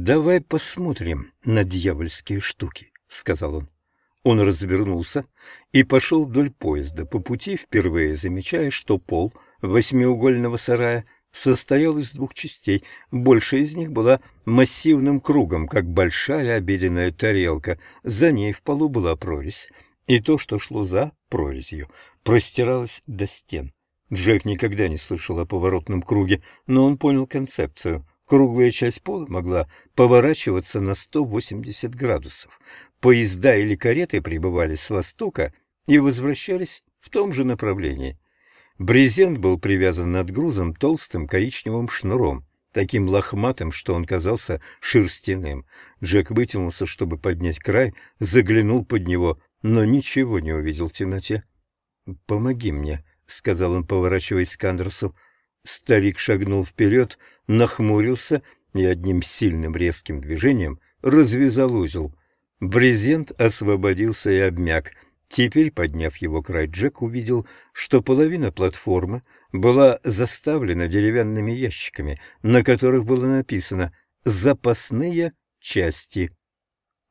«Давай посмотрим на дьявольские штуки», — сказал он. Он развернулся и пошел вдоль поезда, по пути впервые замечая, что пол восьмиугольного сарая состоял из двух частей. Большая из них была массивным кругом, как большая обеденная тарелка. За ней в полу была прорезь, и то, что шло за прорезью, простиралось до стен. Джек никогда не слышал о поворотном круге, но он понял концепцию. Круглая часть пола могла поворачиваться на 180 градусов. Поезда или кареты прибывали с востока и возвращались в том же направлении. Брезент был привязан над грузом толстым коричневым шнуром, таким лохматым, что он казался шерстяным. Джек вытянулся, чтобы поднять край, заглянул под него, но ничего не увидел в темноте. «Помоги мне», — сказал он, поворачиваясь к Андерсу. Старик шагнул вперед, нахмурился и одним сильным резким движением развязал узел. Брезент освободился и обмяк. Теперь, подняв его край, Джек увидел, что половина платформы была заставлена деревянными ящиками, на которых было написано «Запасные части».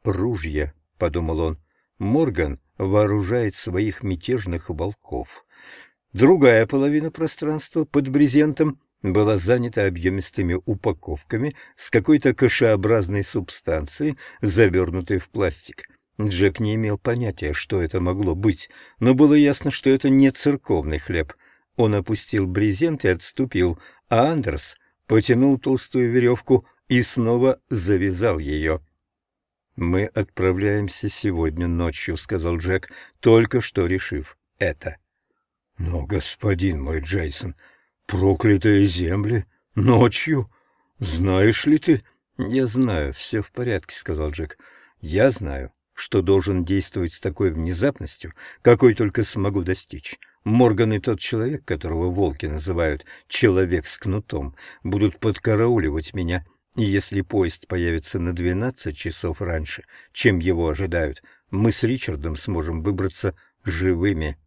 «Ружья», — подумал он, — «Морган вооружает своих мятежных волков». Другая половина пространства под брезентом была занята объемистыми упаковками с какой-то кашеобразной субстанцией, завернутой в пластик. Джек не имел понятия, что это могло быть, но было ясно, что это не церковный хлеб. Он опустил брезент и отступил, а Андерс потянул толстую веревку и снова завязал ее. «Мы отправляемся сегодня ночью», — сказал Джек, только что решив это. «Но, господин мой Джейсон, проклятые земли, ночью, знаешь ли ты...» «Я знаю, все в порядке», — сказал Джек. «Я знаю, что должен действовать с такой внезапностью, какой только смогу достичь. Морган и тот человек, которого волки называют «человек с кнутом», будут подкарауливать меня, и если поезд появится на двенадцать часов раньше, чем его ожидают, мы с Ричардом сможем выбраться живыми.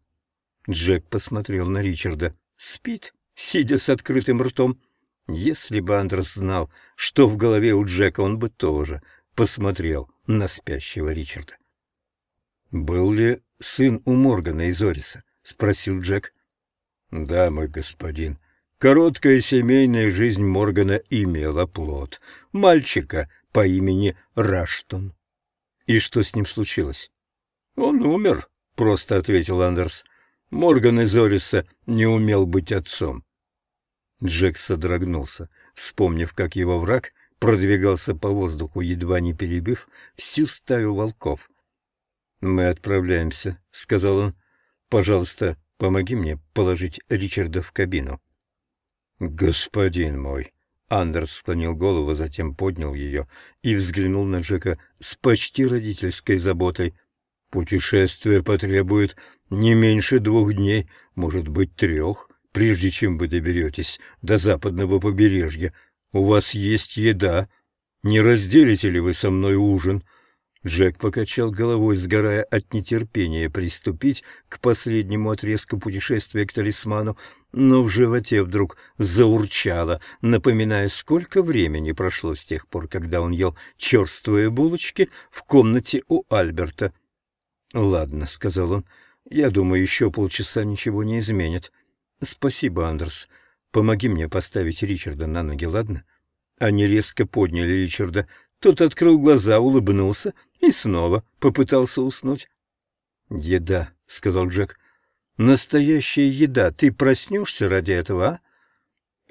Джек посмотрел на Ричарда. Спит, сидя с открытым ртом. Если бы Андерс знал, что в голове у Джека, он бы тоже посмотрел на спящего Ричарда. «Был ли сын у Моргана из Ориса?» — спросил Джек. «Да, мой господин. Короткая семейная жизнь Моргана имела плод. Мальчика по имени Раштон». «И что с ним случилось?» «Он умер», — просто ответил Андерс. «Морган из Ориса не умел быть отцом». Джек содрогнулся, вспомнив, как его враг продвигался по воздуху, едва не перебив всю стаю волков. «Мы отправляемся», — сказал он. «Пожалуйста, помоги мне положить Ричарда в кабину». «Господин мой», — Андерс склонил голову, затем поднял ее и взглянул на Джека с почти родительской заботой. «Путешествие потребует не меньше двух дней, может быть, трех, прежде чем вы доберетесь до западного побережья». У вас есть еда. Не разделите ли вы со мной ужин?» Джек покачал головой, сгорая от нетерпения приступить к последнему отрезку путешествия к талисману, но в животе вдруг заурчало, напоминая, сколько времени прошло с тех пор, когда он ел черствые булочки в комнате у Альберта. «Ладно», — сказал он, — «я думаю, еще полчаса ничего не изменит. Спасибо, Андерс. Помоги мне поставить Ричарда на ноги, ладно?» Они резко подняли Ричарда. Тот открыл глаза, улыбнулся и снова попытался уснуть. «Еда», — сказал Джек. «Настоящая еда. Ты проснешься ради этого, а?»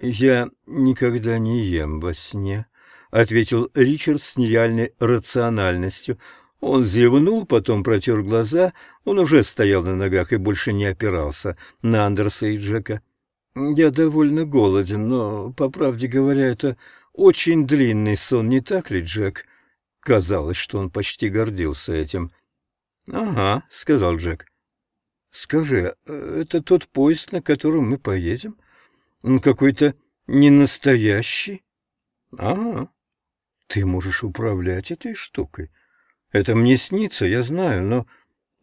«Я никогда не ем во сне», — ответил Ричард с нереальной рациональностью. Он зевнул, потом протер глаза. Он уже стоял на ногах и больше не опирался на Андерса и Джека. «Я довольно голоден, но, по правде говоря, это очень длинный сон, не так ли, Джек?» Казалось, что он почти гордился этим. «Ага», — сказал Джек. «Скажи, это тот поезд, на котором мы поедем? Он какой-то ненастоящий?» «Ага. Ты можешь управлять этой штукой. Это мне снится, я знаю, но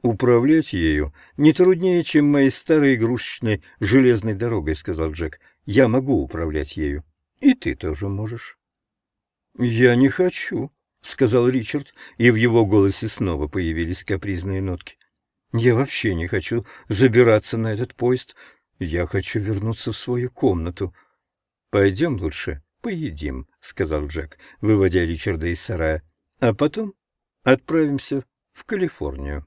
«Управлять ею не труднее, чем моей старой игрушечной железной дорогой», — сказал Джек. «Я могу управлять ею, и ты тоже можешь». «Я не хочу», — сказал Ричард, и в его голосе снова появились капризные нотки. «Я вообще не хочу забираться на этот поезд. Я хочу вернуться в свою комнату». «Пойдем лучше поедим», — сказал Джек, выводя Ричарда из сарая, «а потом отправимся в Калифорнию».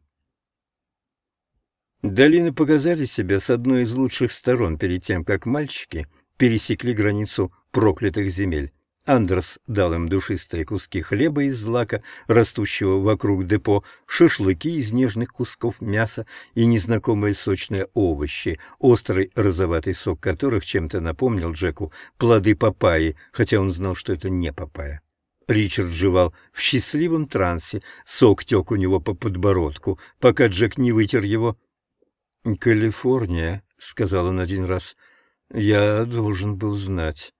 Долины показали себя с одной из лучших сторон перед тем, как мальчики пересекли границу проклятых земель. Андрес дал им душистые куски хлеба из злака, растущего вокруг депо, шашлыки из нежных кусков мяса и незнакомые сочные овощи, острый розоватый сок которых чем-то напомнил Джеку плоды папайи, хотя он знал, что это не папайя. Ричард жевал в счастливом трансе, сок тек у него по подбородку, пока Джек не вытер его. «Калифорния», — сказал он один раз, — «я должен был знать».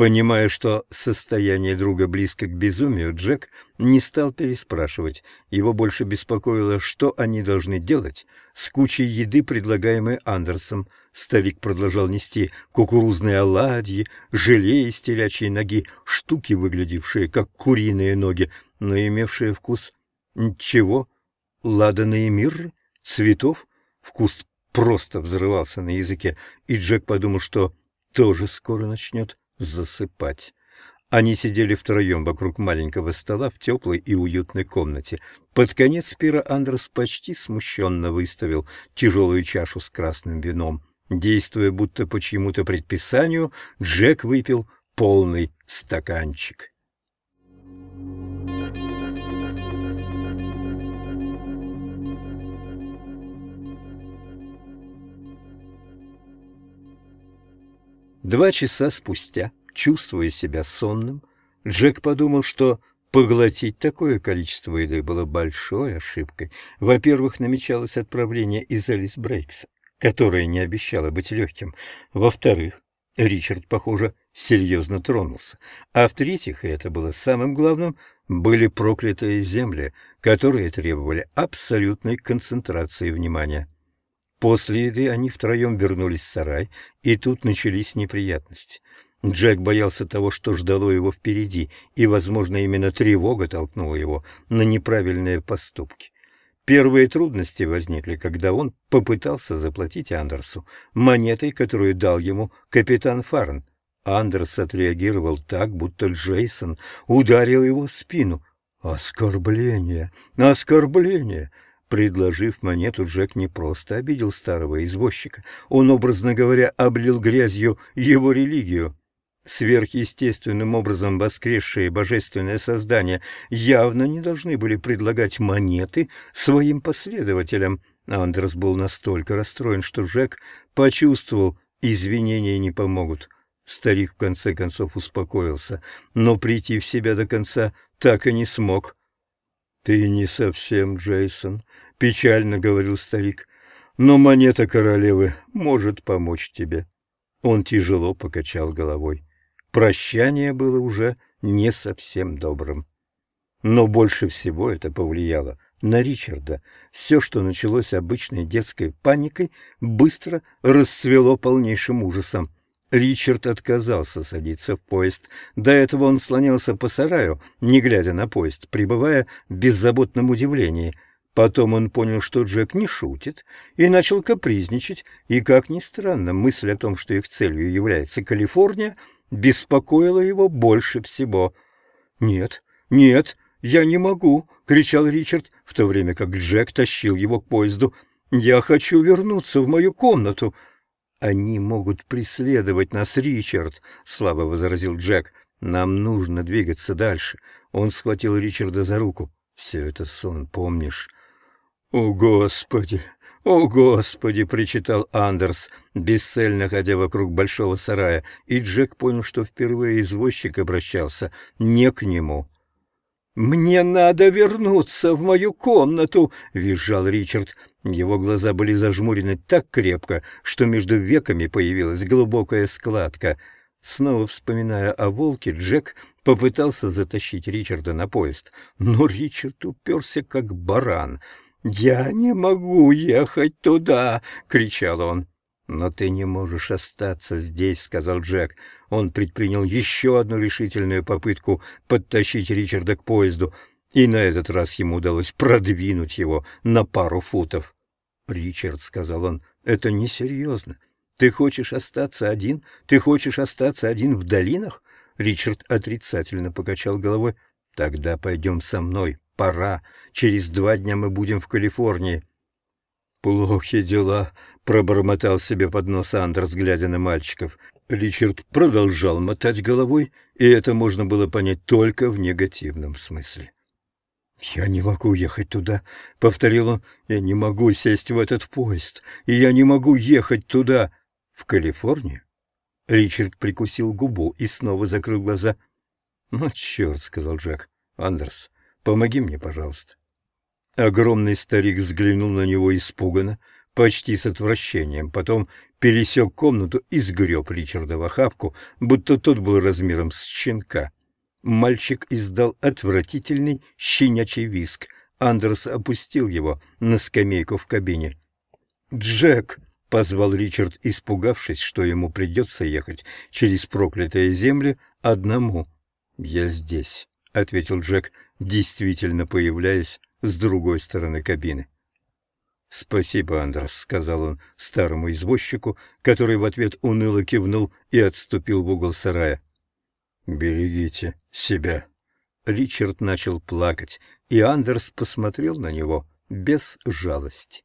Понимая, что состояние друга близко к безумию, Джек не стал переспрашивать. Его больше беспокоило, что они должны делать с кучей еды, предлагаемой Андерсом. Старик продолжал нести кукурузные оладьи, желе из телячьей ноги, штуки, выглядевшие как куриные ноги, но имевшие вкус чего? Ладаные мирры? Цветов? Вкус просто взрывался на языке, и Джек подумал, что тоже скоро начнет засыпать. Они сидели втроем вокруг маленького стола в теплой и уютной комнате. Под конец пира Андрес почти смущенно выставил тяжелую чашу с красным вином. Действуя будто по чьему-то предписанию, Джек выпил полный стаканчик. Два часа спустя, чувствуя себя сонным, Джек подумал, что поглотить такое количество еды было большой ошибкой. Во-первых, намечалось отправление из Элис Брейкса, которое не обещало быть легким. Во-вторых, Ричард, похоже, серьезно тронулся. А в-третьих, и это было самым главным, были проклятые земли, которые требовали абсолютной концентрации внимания. После еды они втроем вернулись в сарай, и тут начались неприятности. Джек боялся того, что ждало его впереди, и, возможно, именно тревога толкнула его на неправильные поступки. Первые трудности возникли, когда он попытался заплатить Андерсу монетой, которую дал ему капитан Фарн. Андерс отреагировал так, будто Джейсон ударил его в спину. «Оскорбление! Оскорбление!» Предложив монету, Джек не просто обидел старого извозчика, он, образно говоря, облил грязью его религию. Сверхъестественным образом воскресшие божественное создание явно не должны были предлагать монеты своим последователям. Андерс был настолько расстроен, что Джек почувствовал, извинения не помогут. Старик в конце концов успокоился, но прийти в себя до конца так и не смог. «Ты не совсем Джейсон», — печально говорил старик, — «но монета королевы может помочь тебе». Он тяжело покачал головой. Прощание было уже не совсем добрым. Но больше всего это повлияло на Ричарда. Все, что началось обычной детской паникой, быстро расцвело полнейшим ужасом. Ричард отказался садиться в поезд. До этого он слонялся по сараю, не глядя на поезд, пребывая в беззаботном удивлении. Потом он понял, что Джек не шутит, и начал капризничать, и, как ни странно, мысль о том, что их целью является Калифорния, беспокоила его больше всего. «Нет, нет, я не могу!» — кричал Ричард, в то время как Джек тащил его к поезду. «Я хочу вернуться в мою комнату!» «Они могут преследовать нас, Ричард», — слабо возразил Джек. «Нам нужно двигаться дальше». Он схватил Ричарда за руку. «Все это сон, помнишь?» «О, Господи! О, Господи!» — причитал Андерс, бесцельно ходя вокруг большого сарая, и Джек понял, что впервые извозчик обращался не к нему. «Мне надо вернуться в мою комнату!» — визжал Ричард. Его глаза были зажмурены так крепко, что между веками появилась глубокая складка. Снова вспоминая о волке, Джек попытался затащить Ричарда на поезд, но Ричард уперся как баран. «Я не могу ехать туда!» — кричал он. «Но ты не можешь остаться здесь», — сказал Джек. Он предпринял еще одну решительную попытку подтащить Ричарда к поезду, и на этот раз ему удалось продвинуть его на пару футов. «Ричард», — сказал он, — «это несерьезно. Ты хочешь остаться один? Ты хочешь остаться один в долинах?» Ричард отрицательно покачал головой. «Тогда пойдем со мной. Пора. Через два дня мы будем в Калифорнии». «Плохи дела», — пробормотал себе под нос Андерс, глядя на мальчиков. Ричард продолжал мотать головой, и это можно было понять только в негативном смысле. «Я не могу ехать туда», — повторил он. «Я не могу сесть в этот поезд, и я не могу ехать туда». «В Калифорнию?» Ричард прикусил губу и снова закрыл глаза. «Ну, черт», — сказал Джек. «Андерс, помоги мне, пожалуйста». Огромный старик взглянул на него испуганно, почти с отвращением, потом пересек комнату и сгреб Ричарда в охапку, будто тот был размером с щенка. Мальчик издал отвратительный щенячий виск. Андерс опустил его на скамейку в кабине. «Джек!» — позвал Ричард, испугавшись, что ему придется ехать через проклятые земли одному. «Я здесь», — ответил Джек, действительно появляясь с другой стороны кабины. «Спасибо, Андрес», — сказал он старому извозчику, который в ответ уныло кивнул и отступил в угол сарая. «Берегите себя». Ричард начал плакать, и Андерс посмотрел на него без жалости.